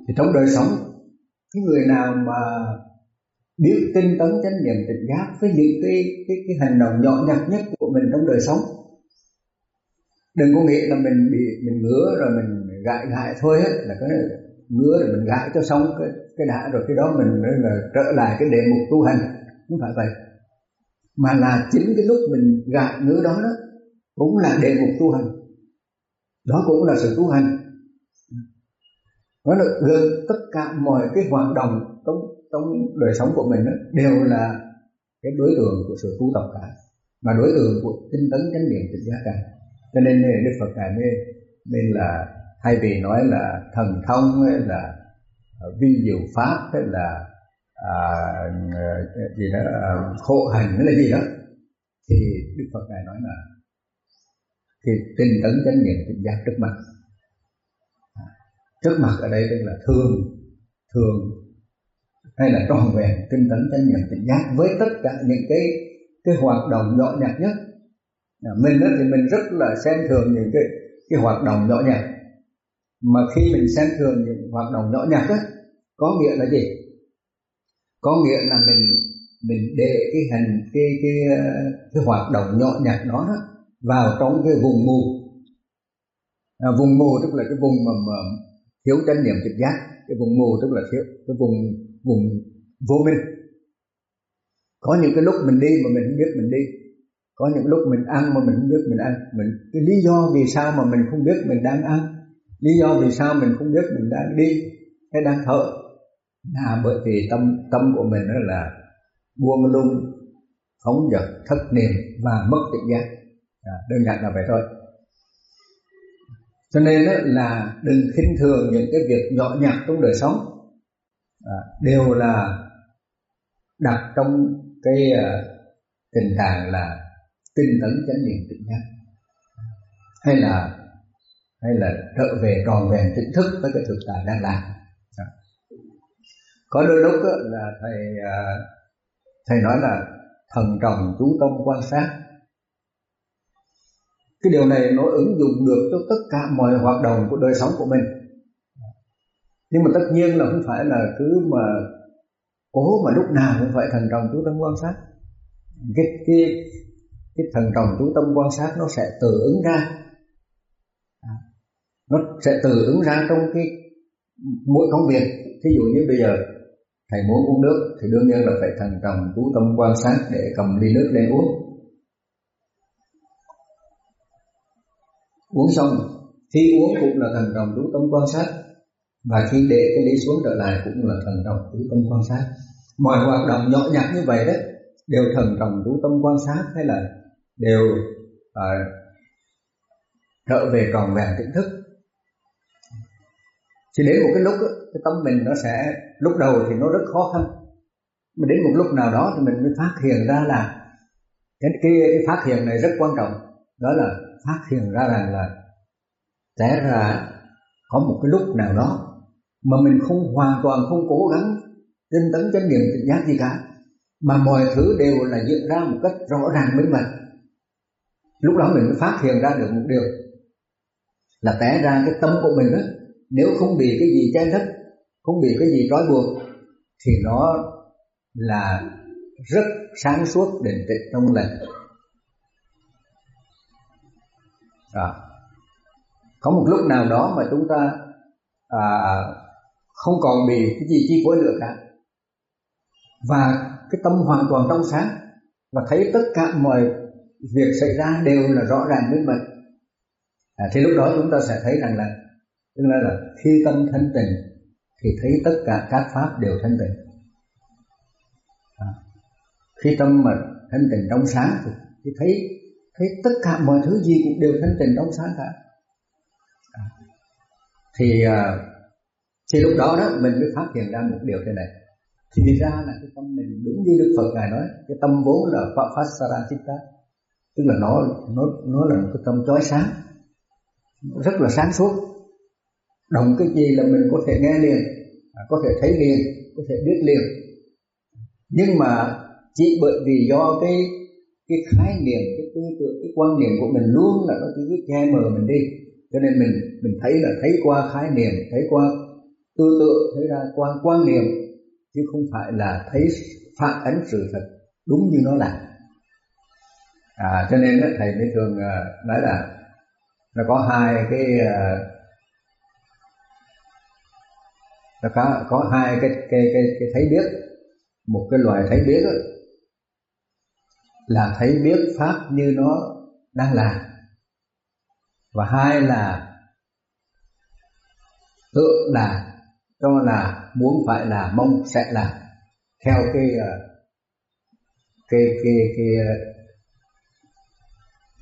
Thì trong đời sống, cái người nào mà biết tinh tấn chánh niệm tỉnh giác với những cái cái cái hành động nhỏ nhặt nhất của mình trong đời sống, đừng có nghĩ là mình bị, mình ngứa rồi mình gãi gãi thôi hết là cái ngứa rồi mình gãi cho xong cái cái đã rồi, cái đó mình mới là trở lại cái đề mục tu hành. Không phải vậy. Mà là chính cái lúc mình gãi ngứa đó đó, cũng là đề mục tu hành đó cũng là sự tu hành. Nó là gần tất cả mọi cái hoạt động trong trong đời sống của mình đó, đều là cái đối tượng của sự tu tập cả mà đối tượng của tinh tấn chánh niệm tỉnh giác cả. Cho nên đức phật ngài mới nên là thay vì nói là thần thông hay là vi diệu pháp hay là à, ờ, gì đó à, khổ hành hay là gì đó thì đức phật ngài nói là thì tinh tấn chánh niệm tỉnh giác trước mặt. À, trước mặt ở đây tức là thường thường hay là tròn vẹn tinh tấn chánh niệm tỉnh giác với tất cả những cái cái hoạt động nhỏ nhặt nhất. À, mình đó thì mình rất là xem thường những cái cái hoạt động nhỏ nhặt. Mà khi mình xem thường những hoạt động nhỏ nhặt á có nghĩa là gì? Có nghĩa là mình mình để cái hành cái cái ờ, cái hoạt động nhỏ nhặt đó, đó vào trong cái vùng mù. À, vùng mù tức là cái vùng mà, mà thiếu chánh niệm trực giác. Cái vùng mù tức là thiếu cái vùng vùng vô minh. Có những cái lúc mình đi mà mình không biết mình đi. Có những lúc mình ăn mà mình không biết mình ăn. Mình cái lý do vì sao mà mình không biết mình đang ăn? Lý do vì sao mình không biết mình đang đi hay đang thở? Là bởi vì tâm tâm của mình đó là buông lung phóng dật thất niệm và mất tự giác à, đơn giản là vậy thôi. Cho nên đó là đừng khinh thường những cái việc nhỏ nhặt trong đời sống. À, đều là đặt trong cái uh, tình trạng là tinh tấn chánh niệm tỉnh giác hay là hay là trở về tròn vẹn tỉnh thức với cái thực tại đang làm. À. có đôi lúc đó, là thầy uh, thầy nói là thần trọng chú tâm quan sát cái điều này nó ứng dụng được cho tất cả mọi hoạt động của đời sống của mình. Nhưng mà tất nhiên là không phải là cứ mà cố mà lúc nào cũng phải thần trọng chú tâm quan sát. Cái cái cái thần trọng chú tâm quan sát nó sẽ tự ứng ra. Nó sẽ tự ứng ra trong cái mỗi công việc. Thí dụ như bây giờ, thầy muốn uống nước thì đương nhiên là phải thần trọng chú tâm quan sát để cầm ly nước lên uống. Uống xong khi uống cũng là thần đồng chú tâm quan sát. Và khi để cái ly xuống trở lại cũng là thần đồng chú tâm quan sát. Mọi hoạt động nhỏ nhặt như vậy đấy đều thần đồng chú tâm quan sát hay là đều à, trở về tròn vẹn tỉnh thức. Thì đến một cái lúc đó, cái tâm mình nó sẽ lúc đầu thì nó rất khó khăn. Mà đến một lúc nào đó thì mình mới phát hiện ra là cái, cái, cái phát hiện này rất quan trọng. Đó là phát hiện ra rằng là té ra có một cái lúc nào đó mà mình không hoàn toàn không cố gắng tinh tấn chánh niệm tỉnh giác gì cả, mà mọi thứ đều là diễn ra một cách rõ ràng minh bạch. Lúc đó mình mới phát hiện ra được một điều là té ra cái tâm của mình á nếu không bị cái gì che lấp không bị cái gì trói buộc, thì nó là rất sáng suốt định tịch trong lành. À, có một lúc nào đó mà chúng ta à, không còn bị cái gì chi phối nữa cả. Và cái tâm hoàn toàn trong sáng và thấy tất cả mọi việc xảy ra đều là rõ ràng với mình. À, thì lúc đó chúng ta sẽ thấy rằng là tức là, là khi tâm thanh tịnh thì thấy tất cả các pháp đều thanh tịnh. À, khi tâm mà thanh tịnh trong sáng thì thấy thấy tất cả mọi thứ gì cũng đều thanh tịnh trong sáng cả. À, thì à, thì lúc đó đó mình mới phát hiện ra một điều thế này. Thì ra là cái tâm mình đúng như Đức Phật ngài nói cái tâm vốn là Papasara Chitta tức là nó nó nó là một cái tâm chói sáng rất là sáng suốt. Động cái gì là mình có thể nghe liền à, có thể thấy liền có thể biết liền. Nhưng mà chỉ bởi vì do cái cái khái niệm cái tư tưởng cái quan niệm của mình luôn là nó cứ che mờ mình đi. Cho nên mình mình thấy là thấy qua khái niệm thấy qua tư tưởng thấy ra qua quan niệm chứ không phải là thấy phản ánh sự thật đúng như nó là. À, cho nên thầy mới thường à, nói là nó có hai cái à, nó có có hai cái cái cái, cái thấy biết. Một cái loại thấy biết đó, là thấy biết pháp như nó đang là và hai là tự là cho là muốn phải là mong sẽ là theo cái ờ, cái cái cái, ờ,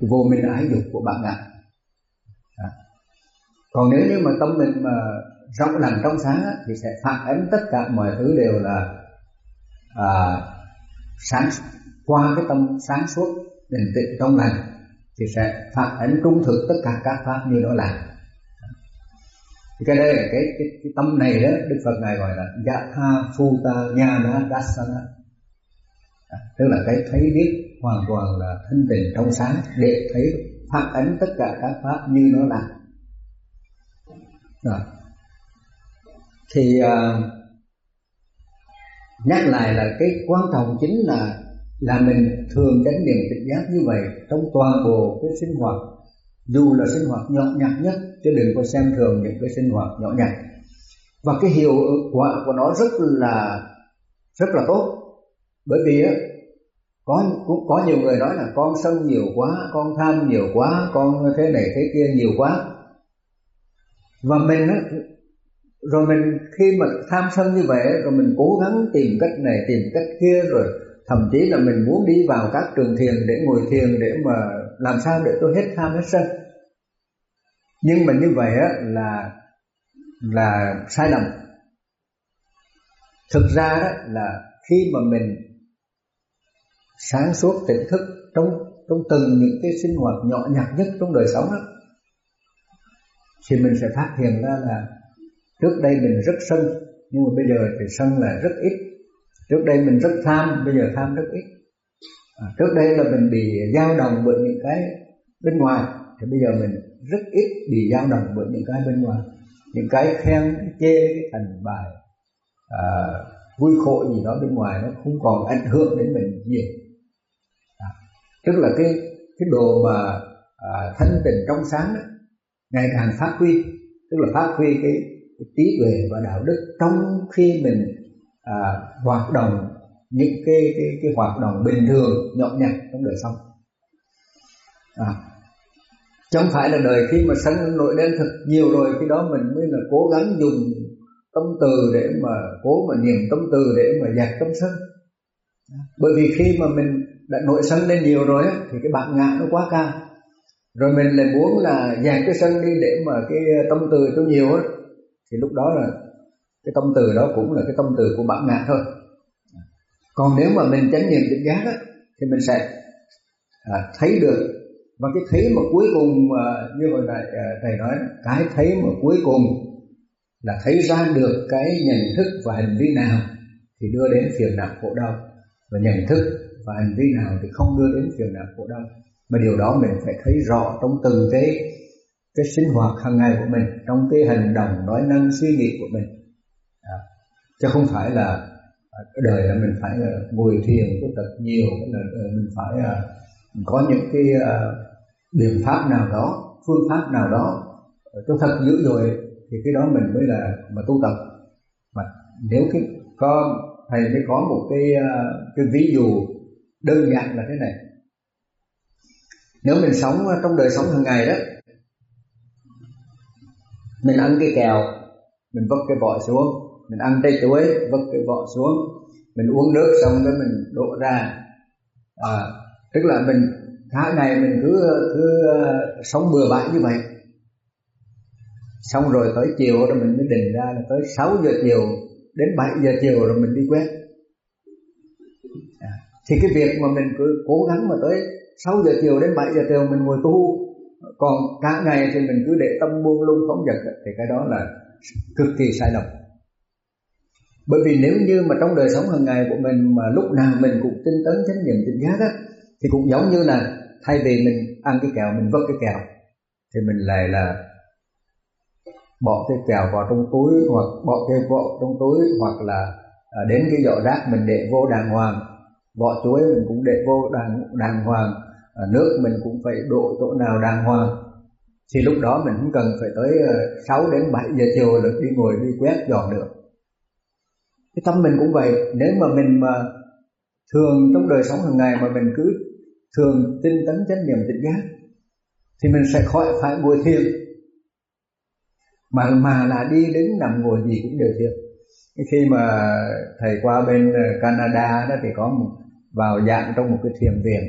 cái vô minh ái dục của bạn ạ. Còn nếu như mà tâm mình mà rộng lặng trong sáng á, thì sẽ phản ánh tất cả mọi thứ đều là à, sáng qua cái tâm sáng suốt định tĩnh trong lành thì sẽ phản ánh trung thực tất cả các pháp như nó là. Cái đây là cái, cái, cái tâm này đó đức phật ngài gọi là yatha phuta nhana dasana à, tức là cái thấy biết hoàn toàn là thanh tịnh trong sáng để thấy phát ánh tất cả các pháp như nó là. Rồi. Thì uh, nhắc lại là cái quan trọng chính là là mình thường chánh niệm tỉnh giác như vậy trong toàn bộ cái sinh hoạt. Dù là sinh hoạt nhỏ nhặt nhất, chứ đừng có xem thường những cái sinh hoạt nhỏ nhặt. Và cái hiệu quả của nó rất là rất là tốt. Bởi vì á, có, cũng có nhiều người nói là con sân nhiều quá, con tham nhiều quá, con thế này thế kia nhiều quá. Và mình á, rồi mình khi mà tham sân như vậy rồi mình cố gắng tìm cách này, tìm cách kia rồi thậm chí là mình muốn đi vào các trường thiền để ngồi thiền để mà làm sao để tôi hết tham hết sân. Nhưng mà như vậy á, là là sai lầm. Thực ra đó là khi mà mình sáng suốt tỉnh thức trong trong từng những cái sinh hoạt nhỏ nhặt nhất trong đời sống đó, thì mình sẽ phát hiện ra là trước đây mình rất sân, nhưng mà bây giờ thì sân là rất ít trước đây mình rất tham bây giờ tham rất ít. À, trước đây là mình bị dao động bởi những cái bên ngoài thì bây giờ mình rất ít bị dao động bởi những cái bên ngoài. Những cái khen chê cái thành bài à, vui khổ gì đó bên ngoài nó không còn ảnh hưởng đến mình nhiều. À, tức là cái cái đồ mà à, thanh tịnh trong sáng đó, ngày càng phát huy tức là phát huy cái, cái trí tuệ và đạo đức trong khi mình à, hoạt động những cái cái cái hoạt động bình thường nhỏ nhặt trong đời sống. À, chứ không phải là đời khi mà sân nổi lên thật nhiều rồi khi đó mình mới là cố gắng dùng tâm từ để mà cố mà niệm tâm từ để mà dẹp tâm sân. Bởi vì khi mà mình đã nội sân lên nhiều rồi á, thì cái bản ngã nó quá cao. Rồi mình lại muốn là dẹp cái sân đi để mà cái tâm từ cho nhiều á thì lúc đó là cái tâm từ đó cũng là cái tâm từ của bản ngã thôi. Còn nếu mà mình chánh niệm tỉnh giác á, thì mình sẽ à, thấy được. Và cái thấy mà cuối cùng à, như hồi nãy à, thầy nói cái thấy mà cuối cùng là thấy ra được cái nhận thức và hành vi nào thì đưa đến phiền não khổ đau. Và nhận thức và hành vi nào thì không đưa đến phiền não khổ đau. Mà điều đó mình phải thấy rõ trong từng cái cái sinh hoạt hàng ngày của mình trong cái hành động nói năng suy nghĩ của mình chứ không phải là à, cái đời là mình phải à, ngồi thiền tu tập nhiều là mình phải à, có những cái biện pháp nào đó, phương pháp nào đó. Cho thật dữ rồi thì cái đó mình mới là, mà tu tập. Mà nếu cái có thầy mới có một cái cái ví dụ đơn giản là thế này. Nếu mình sống trong đời sống hàng ngày đó, mình ăn cái kẹo, mình vấp cái vỏ xuống mình ăn trái chuối vứt cái vỏ xuống. Mình uống nước xong rồi mình đổ ra. À, tức là mình cả ngày mình cứ cứ uh, sống bừa bãi như vậy. Xong rồi tới chiều rồi mình mới định ra là tới 6 giờ chiều đến 7 giờ chiều rồi mình đi quét. À, thì cái việc mà mình cứ cố gắng mà tới 6 giờ chiều đến 7 giờ chiều mình ngồi tu. Còn cả ngày thì mình cứ để tâm buông lung phóng dật thì cái đó là cực kỳ sai lầm bởi vì nếu như mà trong đời sống hàng ngày của mình mà lúc nào mình cũng tinh tấn chánh niệm tỉnh giác á thì cũng giống như là thay vì mình ăn cái kẹo mình vứt cái kẹo thì mình lại là bỏ cái kẹo vào trong túi hoặc bỏ cái vỏ trong túi hoặc là à, đến cái giỏ rác mình để vô đàng hoàng. Vỏ chuối mình cũng để vô đàng đàng hoàng à, nước mình cũng phải đổ chỗ nào đàng hoàng. Thì lúc đó mình không cần phải tới à, 6 đến 7 giờ chiều là đi ngồi đi quét dọn được cái tâm mình cũng vậy. Nếu mà mình mà thường trong đời sống hàng ngày mà mình cứ thường tinh tấn chánh niệm tỉnh giác thì mình sẽ khỏi phải ngồi thiền. Mà mà là đi đứng nằm ngồi gì cũng đều thiền. Khi mà thầy qua bên ờ, Canada đó thì có một, vào dạng trong một cái thiền viện.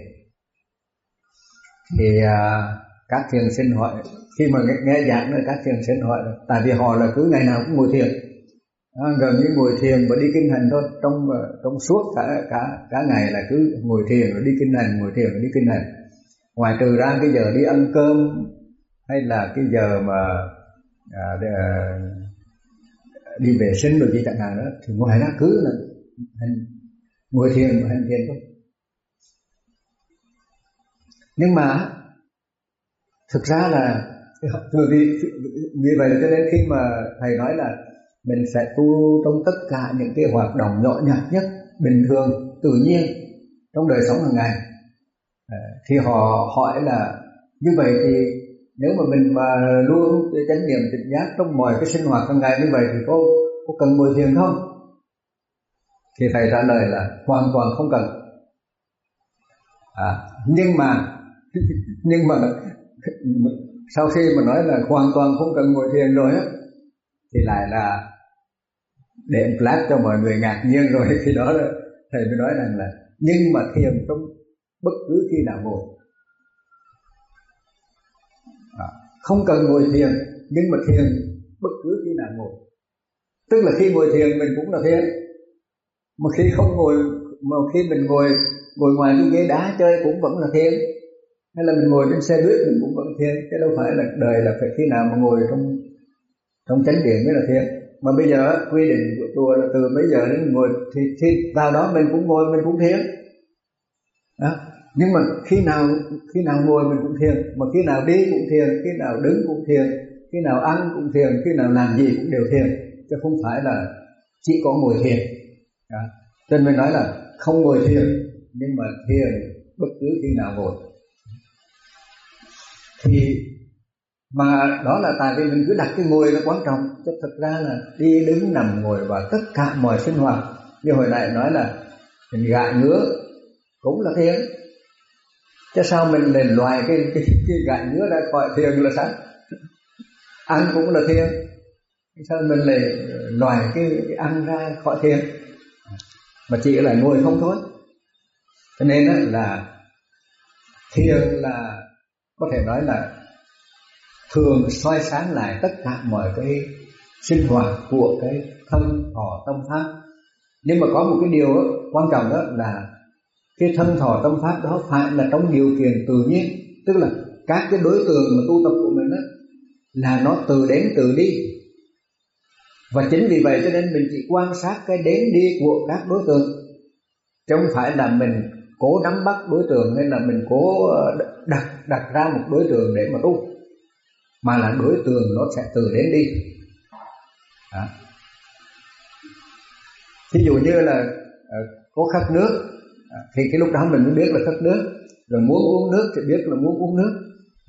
Thì à, các thiền sinh hỏi khi mà nghe, nghe giảng các thiền sinh hỏi tại vì họ là cứ ngày nào cũng ngồi thiền à, gần như ngồi thiền và đi kinh hành thôi. Trong ờ, trong suốt cả cả cả ngày là cứ ngồi thiền rồi đi kinh hành ngồi thiền rồi đi kinh hành. Ngoài trừ ra cái giờ đi ăn cơm hay là cái giờ mà à, để, à, đi vệ sinh rồi gì chẳng hạn đó thì ngoài ra cứ là hành, ngồi thiền và hành thiền thôi. Nhưng mà thực ra là vì vì vậy cho nên khi mà thầy nói là mình sẽ tu trong tất cả những cái hoạt động nhỏ nhặt nhất bình thường tự nhiên trong đời sống hàng ngày. À, thì họ hỏi là như vậy thì nếu mà mình mà luôn chánh niệm tỉnh giác trong mọi cái sinh hoạt hàng ngày như vậy thì có có cần ngồi thiền không? Thì thầy trả lời là hoàn toàn không cần. À, nhưng mà <laughs> nhưng mà <laughs> sau khi mà nói là hoàn toàn không cần ngồi thiền rồi á thì lại là để lát cho mọi người ngạc nhiên rồi <laughs> khi đó thầy mới nói rằng là nhưng mà thiền trong bất cứ khi nào ngồi. À, không cần ngồi thiền nhưng mà thiền bất cứ khi nào ngồi. Tức là khi ngồi thiền mình cũng là thiền mà khi không ngồi mà khi mình ngồi ngồi ngoài cái ghế đá chơi cũng vẫn là thiền. Hay là mình ngồi trên xe buýt mình cũng vẫn thiền chứ đâu phải là đời là phải khi nào mà ngồi trong trong chánh điện mới là thiền mà bây giờ quy định của chùa là từ bây giờ đến ngồi thì, thì vào đó mình cũng ngồi mình cũng thiền đó. nhưng mà khi nào khi nào ngồi mình cũng thiền mà khi nào đi cũng thiền khi nào đứng cũng thiền khi nào ăn cũng thiền khi nào làm gì cũng đều thiền chứ không phải là chỉ có ngồi thiền đó. cho nên mình nói là không ngồi thiền nhưng mà thiền bất cứ khi nào ngồi thì mà đó là tại vì mình cứ đặt cái ngồi là quan trọng. Chứ thực ra là đi đứng nằm ngồi và tất cả mọi sinh hoạt. Như hồi nãy nói là mình gãi ngứa cũng là thiền. Chứ sao mình liền loài cái cái, cái gãi ngứa ra khỏi thiền là sao? Ăn cũng là thiền. Sao mình lại loài cái, cái ăn ra khỏi thiền? Mà chỉ là ngồi không thôi. Cho nên là thiền là có thể nói là thường soi sáng lại tất cả mọi cái sinh hoạt của cái thân thọ tâm pháp. Nhưng mà có một cái điều đó, quan trọng đó là cái thân thọ tâm pháp đó phải là trong điều kiện tự nhiên. Tức là các cái đối tượng mà tu tập của mình đó là nó từ đến từ đi. Và chính vì vậy cho nên mình chỉ quan sát cái đến đi của các đối tượng. Chứ không phải là mình cố nắm bắt đối tượng hay là mình cố ờ, đặt đặt ra một đối tượng để mà tu mà là đối tượng nó sẽ từ đến đi. Đó. thí dụ như là ờ, có khát nước ờ, thì cái lúc đó mình mới biết là khát nước. Rồi muốn uống nước thì biết là muốn uống nước.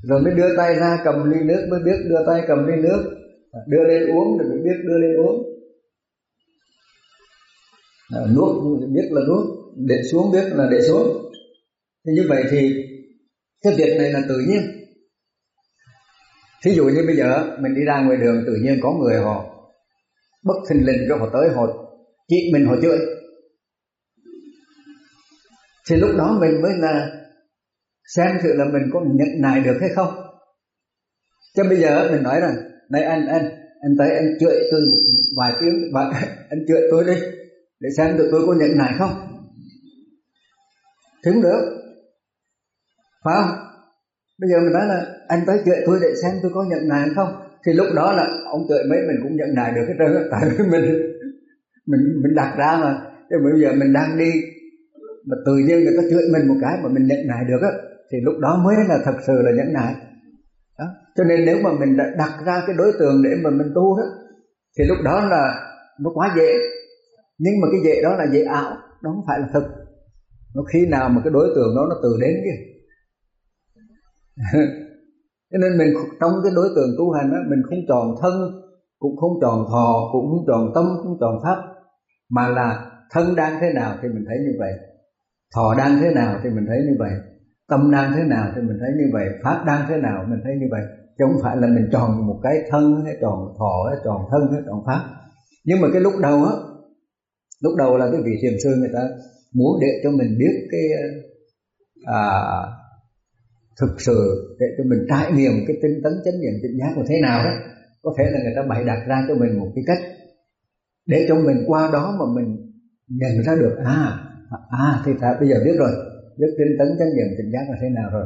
Rồi mới đưa tay ra cầm ly nước mới biết đưa tay cầm ly nước. Ờ, đưa lên uống rồi mới biết đưa lên uống. À, nuốt biết là nuốt để xuống biết là để xuống. Thì như vậy thì cái việc này là tự nhiên thí dụ như bây giờ, mình đi ra ngoài đường, tự nhiên có người họ bất thình lình cho họ tới, họ chị mình họ chửi. Thì lúc đó mình mới là xem thử là mình có nhận nại được hay không. Chứ bây giờ mình nói rằng, này anh anh anh tới anh chửi tôi một vài tiếng và <laughs> anh chửi tôi đi, để xem tụi tôi có nhận nại không. Thì cũng được phải không? Bây giờ mình nói là, anh tới chợ tôi để xem tôi có nhận nài không? Thì lúc đó là ông chợ mấy mình cũng nhận nài được cái trơn tại vì mình mình mình đặt ra mà. Chứ bây giờ mình đang đi, mà tự nhiên người ta chửi mình một cái mà mình nhận nại được á, thì lúc đó mới là thật sự là nhận nại đó. cho nên nếu mà mình đã đặt ra cái đối tượng để mà mình tu đó, thì lúc đó là nó quá dễ. Nhưng mà cái dễ đó là dễ ảo, nó không phải là thực nó khi nào mà cái đối tượng đó nó từ đến kia <laughs> cho nên mình trong cái đối tượng tu hành đó mình không tròn thân cũng không tròn thọ cũng không tròn tâm cũng không pháp. Mà là thân đang thế nào thì mình thấy như vậy thọ đang thế nào thì mình thấy như vậy tâm đang thế nào thì mình thấy như vậy pháp đang thế nào mình thấy như vậy. Chứ không phải là mình tròn một cái thân hay tròn thọ hay tròn thân hay tròn pháp. Nhưng mà cái lúc đầu á lúc đầu là cái vị thiền sư người ta muốn để cho mình biết cái à, thực sự để cho mình trải nghiệm cái tinh tấn chánh niệm tỉnh giác là thế nào đó có thể là người ta bày đặt ra cho mình một cái cách để cho mình qua đó mà mình nhận ra được à à, à thì ta bây giờ biết rồi biết tinh tấn chánh niệm tỉnh giác là thế nào rồi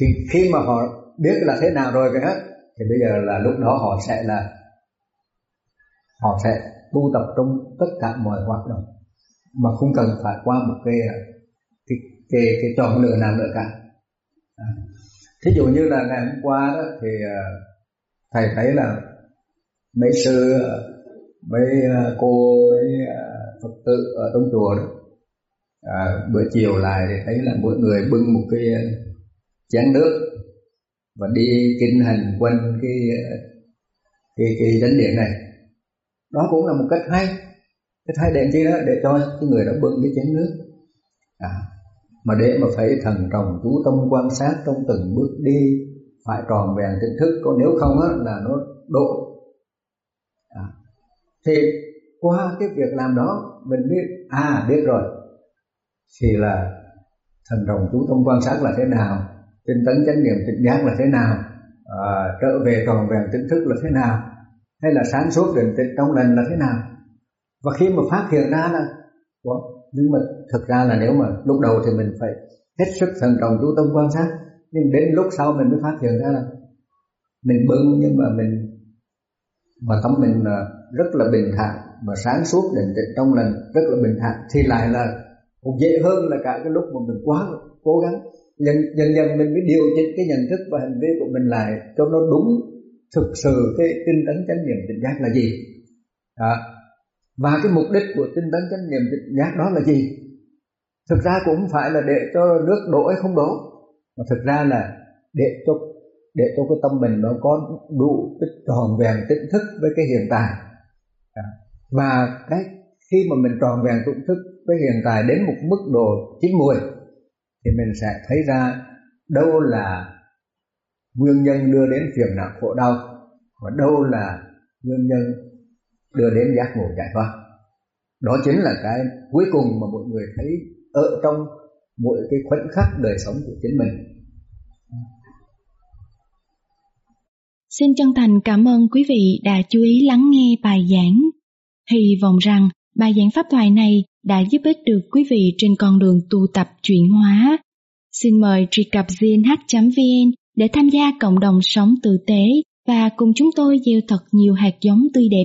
thì khi mà họ biết là thế nào rồi cái đó thì bây giờ là lúc đó họ sẽ là họ sẽ tu tập trong tất cả mọi hoạt động mà không cần phải qua một cái cái cái, cái chọn lựa nào nữa cả. À. thí dụ như là ngày hôm qua đó thì à, thầy thấy là mấy sư à, mấy cô mấy phật tử ở trong chùa đó à, bữa chiều lại thì thấy là mỗi người bưng một cái chén nước và đi kinh hành quanh cái cái cái chánh điện này. Đó cũng là một cách hay cách hay để chi đó? Để cho cái người đó bưng cái chén nước. À, mà để mà phải thần trọng chú tâm quan sát trong từng bước đi phải tròn vẹn tỉnh thức. Còn nếu không á là nó độ. À, thì qua cái việc làm đó mình biết à biết rồi. Thì là thần đồng chú tâm quan sát là thế nào tinh tấn chánh niệm tỉnh giác là thế nào à, trở về tròn vẹn tỉnh thức là thế nào hay là sáng suốt định tĩnh trong lành là thế nào. Và khi mà phát hiện ra là Ủa, nhưng mà thực ra là nếu mà lúc đầu thì mình phải hết sức thận trọng, chú tâm quan sát. Nhưng đến lúc sau mình mới phát hiện ra là mình bưng, nhưng mà mình, mà tâm mình rất là bình thản, mà sáng suốt định tĩnh trong lành, rất là bình thản, thì lại là cũng dễ hơn là cả cái lúc mà mình quá cố gắng. Dần dần dần mình mới điều chỉnh cái nhận thức và hành vi của mình lại cho nó đúng thực sự cái tinh tấn chánh niệm tỉnh giác là gì. Đó và cái mục đích của tinh tấn chánh niệm tỉnh giác đó là gì? Thực ra cũng không phải là để cho nước đổ hay không đổ, mà thực ra là để cho để cho cái tâm mình nó có đủ cái tròn vẹn tỉnh thức với cái hiện tại. Và cái khi mà mình tròn vẹn tỉnh thức với hiện tại đến một mức độ chín mùi, thì mình sẽ thấy ra đâu là nguyên nhân đưa đến phiền não khổ đau, và đâu là nguyên nhân đưa đến giác ngộ giải thoát đó chính là cái cuối cùng mà mọi người thấy ở trong mỗi cái khoảnh khắc đời sống của chính mình Xin chân thành cảm ơn quý vị đã chú ý lắng nghe bài giảng. Hy vọng rằng bài giảng pháp thoại này đã giúp ích được quý vị trên con đường tu tập chuyển hóa. Xin mời truy cập gnh.vn để tham gia cộng đồng sống tử tế và cùng chúng tôi gieo thật nhiều hạt giống tươi đẹp